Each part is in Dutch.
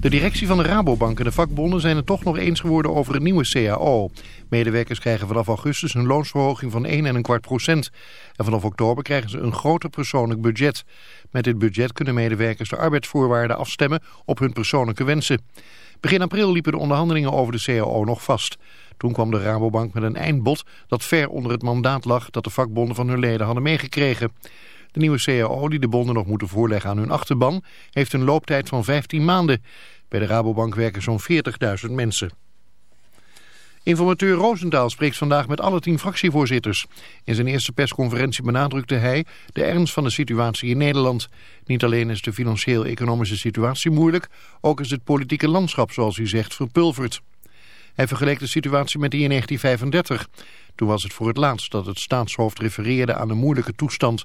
De directie van de Rabobank en de vakbonden zijn het toch nog eens geworden over een nieuwe CAO. Medewerkers krijgen vanaf augustus een loonsverhoging van 1,25 procent. En vanaf oktober krijgen ze een groter persoonlijk budget. Met dit budget kunnen medewerkers de arbeidsvoorwaarden afstemmen op hun persoonlijke wensen. Begin april liepen de onderhandelingen over de CAO nog vast. Toen kwam de Rabobank met een eindbod dat ver onder het mandaat lag dat de vakbonden van hun leden hadden meegekregen. De nieuwe CAO die de bonden nog moeten voorleggen aan hun achterban heeft een looptijd van 15 maanden. Bij de Rabobank werken zo'n 40.000 mensen. Informateur Roosendaal spreekt vandaag met alle tien fractievoorzitters. In zijn eerste persconferentie benadrukte hij de ernst van de situatie in Nederland. Niet alleen is de financieel-economische situatie moeilijk, ook is het politieke landschap, zoals hij zegt, verpulverd. Hij vergeleek de situatie met die in 1935. Toen was het voor het laatst dat het staatshoofd refereerde aan een moeilijke toestand.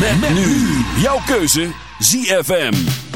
Met, met nu jouw keuze ZFM.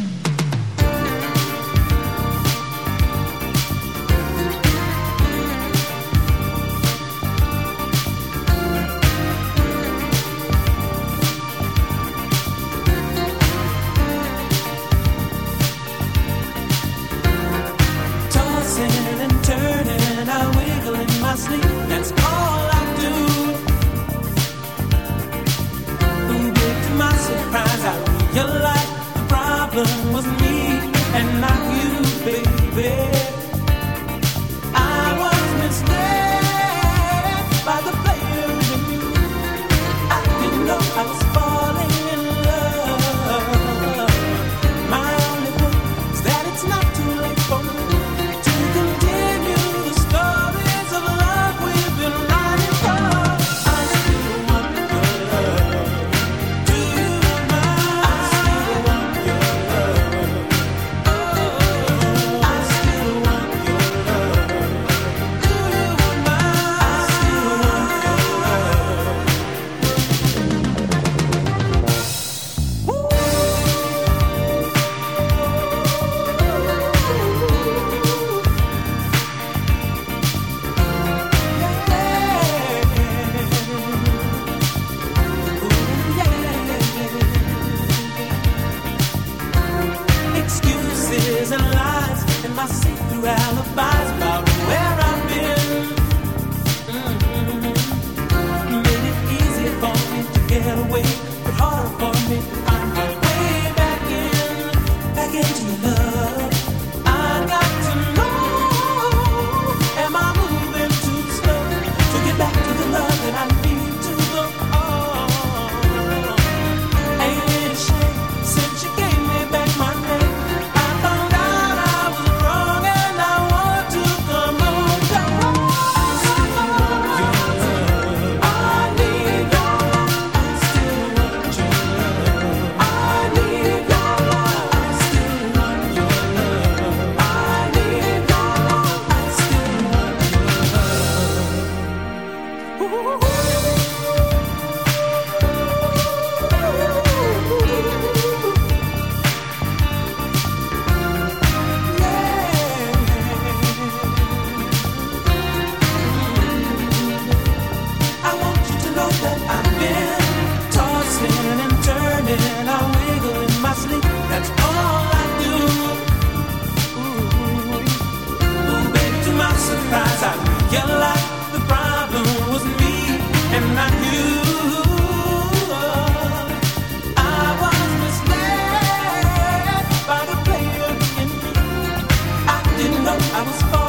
was fun.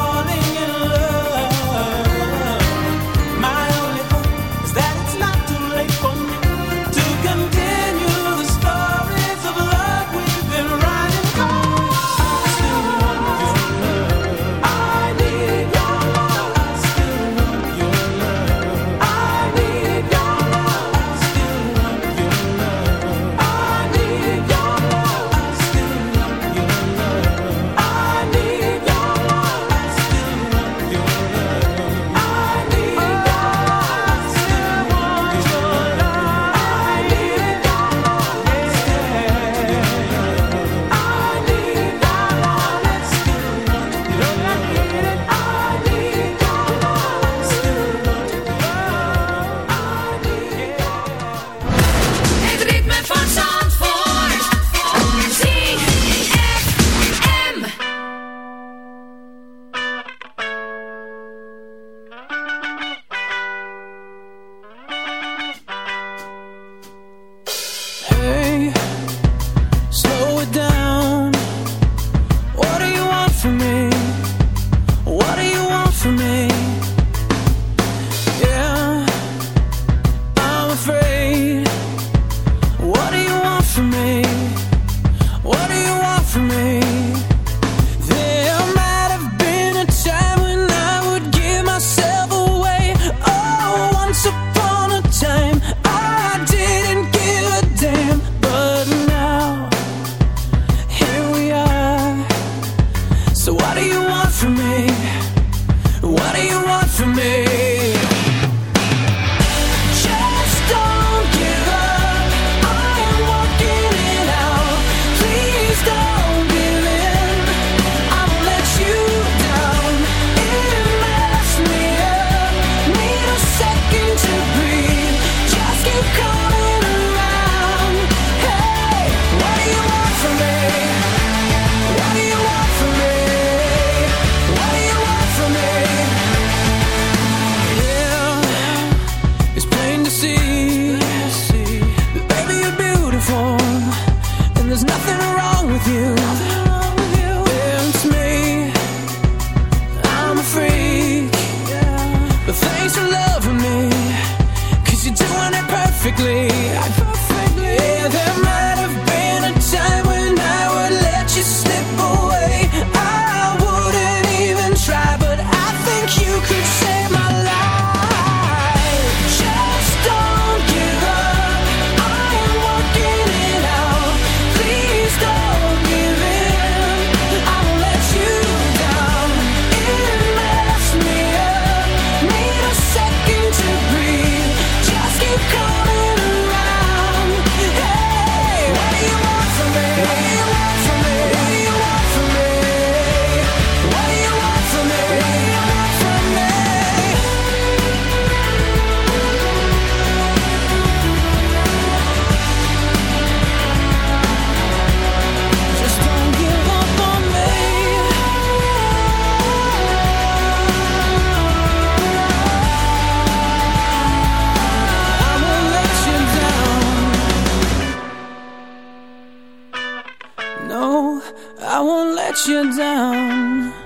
Down.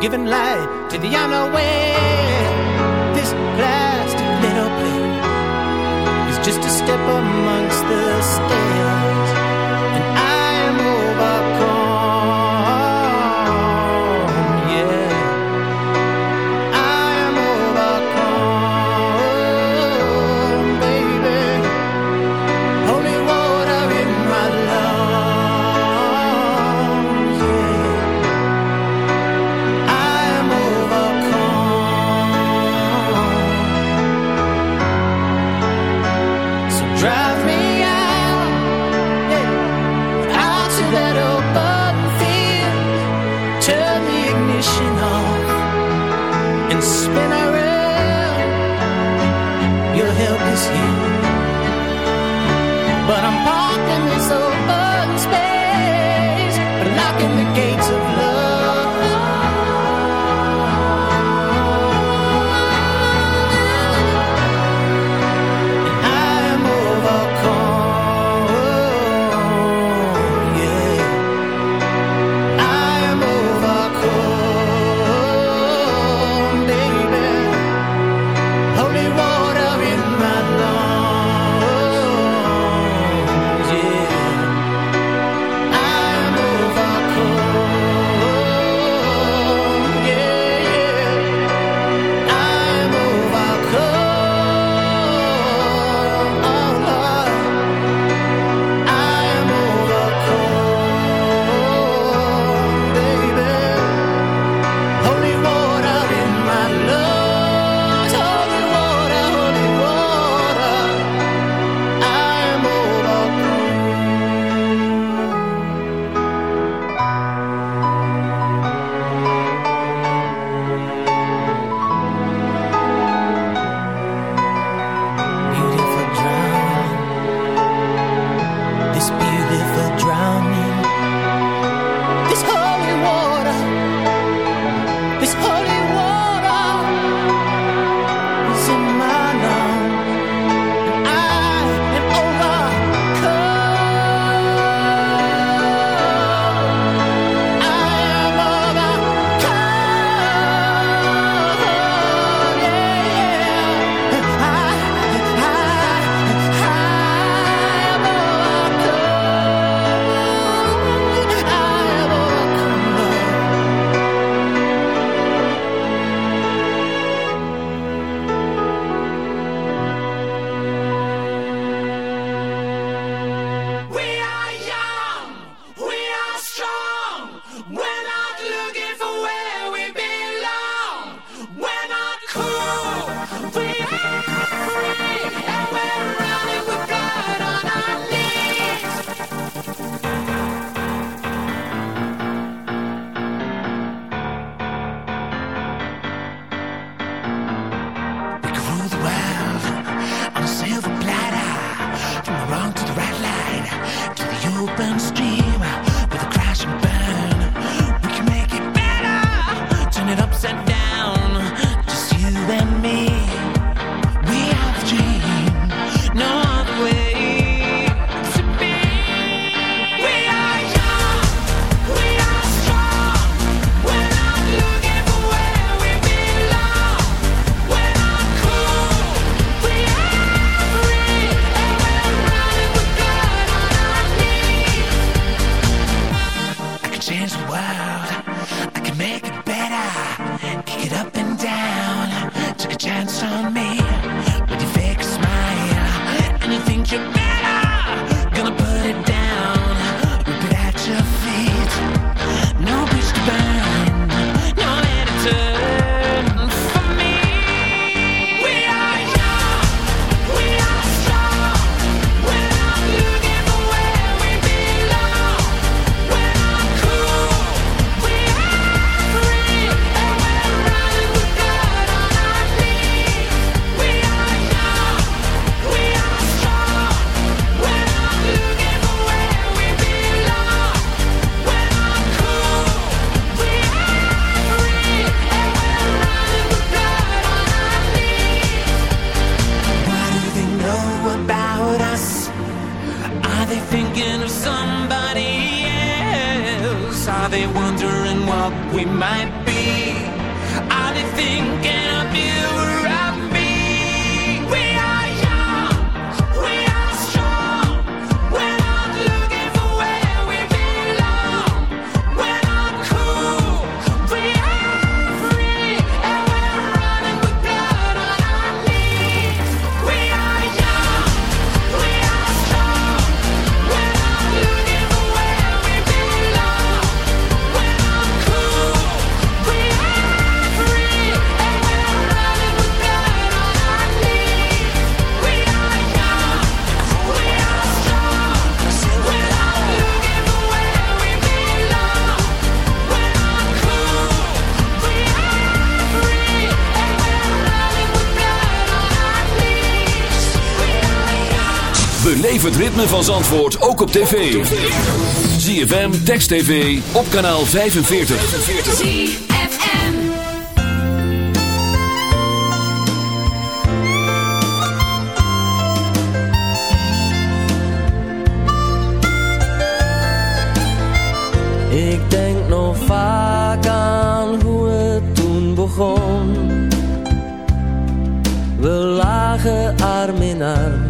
giving light to the unaware. This plastic little plane is just a step amongst the stairs. Beleef het ritme van Zandvoort ook op tv. ZFM, Text TV, op kanaal 45. ZFM Ik denk nog vaak aan hoe het toen begon. We lagen arm in arm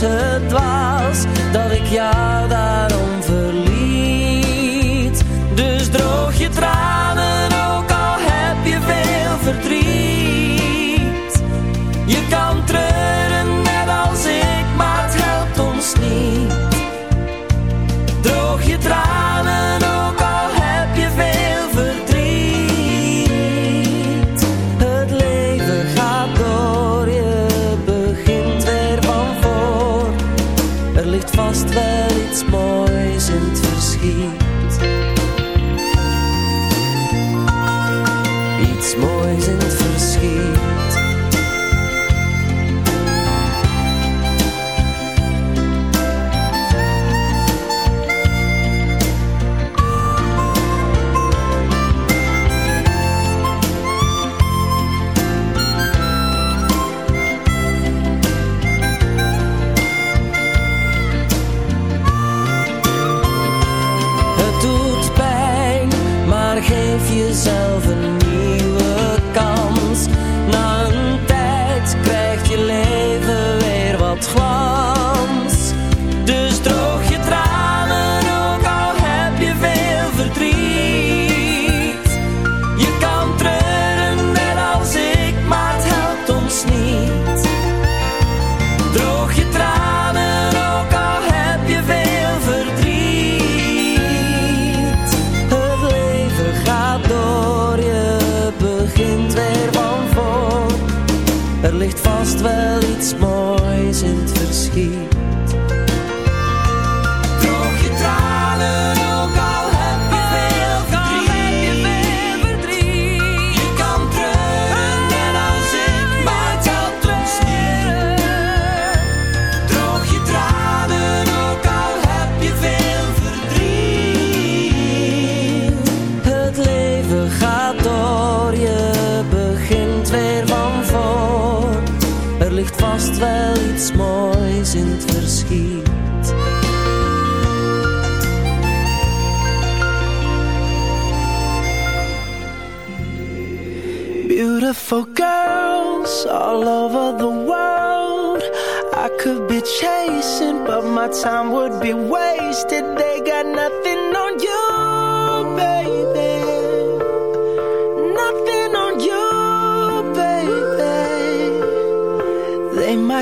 het dwaas dat ik jou daarom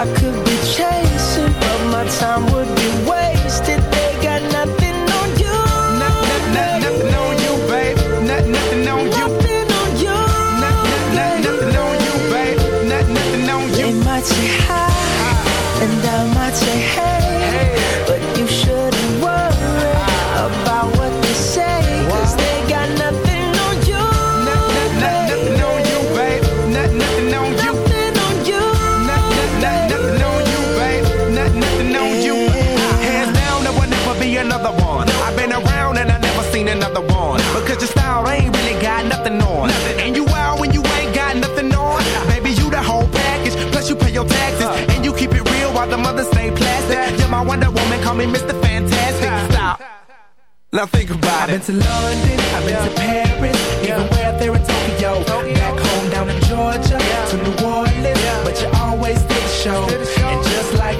I could be chasing, but my time would be wasted. They got nothing on you. Nothing on you, babe. Nothing, nothing on you. Nothing on you. Nothing, nothing on you, babe. Nothing, nothing on you. They might say hi, and I might say hey, while the mothers stay plastic. You're my Wonder Woman, call me Mr. Fantastic. Stop. Now think about it. I've been to London, I've been yeah. to Paris, yeah. even where there in Tokyo. Tokyo. Back home down in Georgia, yeah. to New Orleans, but you always did the show. And just like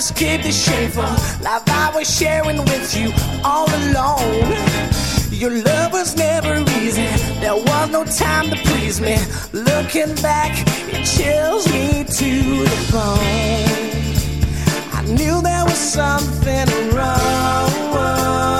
Escape the shameful life I was sharing with you all alone. Your love was never easy. There was no time to please me. Looking back, it chills me to the bone. I knew there was something wrong.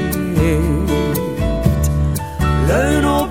learn all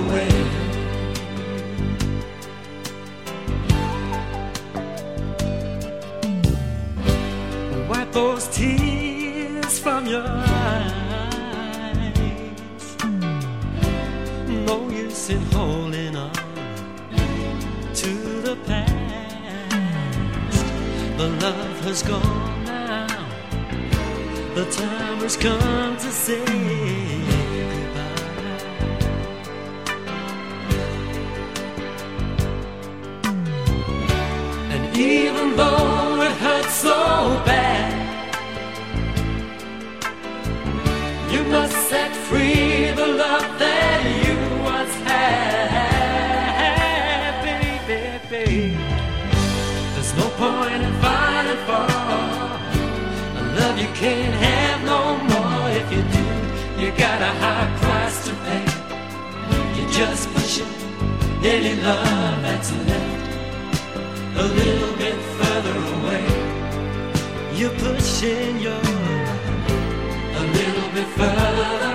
away. Wipe those tears from your eyes. No use in holding on to the past. The love has gone now. The time has come to say so bad, you must set free the love that you once had, baby, baby. There's no point in fighting for a love you can't have no more. If you do, you got a high price to pay. You're just pushing any love that's left a little bit further away. You're pushing your a little bit further,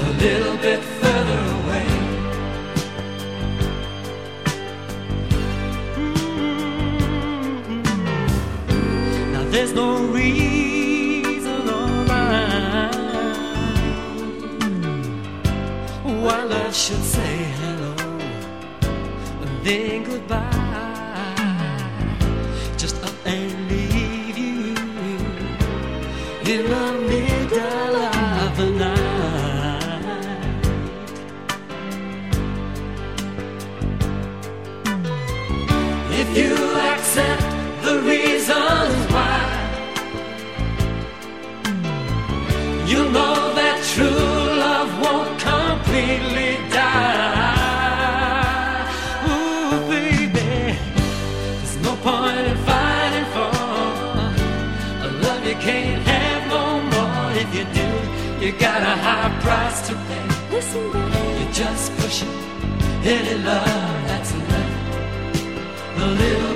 a little bit further away. Mm-hmm. Now there's no reason or rhyme why love should say hello and then goodbye. If you accept the reasons why, you'll know that true love won't completely die. Ooh, baby, there's no point in fighting for a love you can't have no more. If you do, you got a high price to pay. Listen, baby, you're just pushing any love that's left a little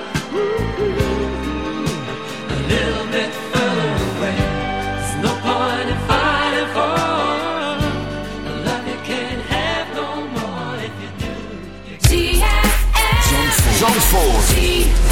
four three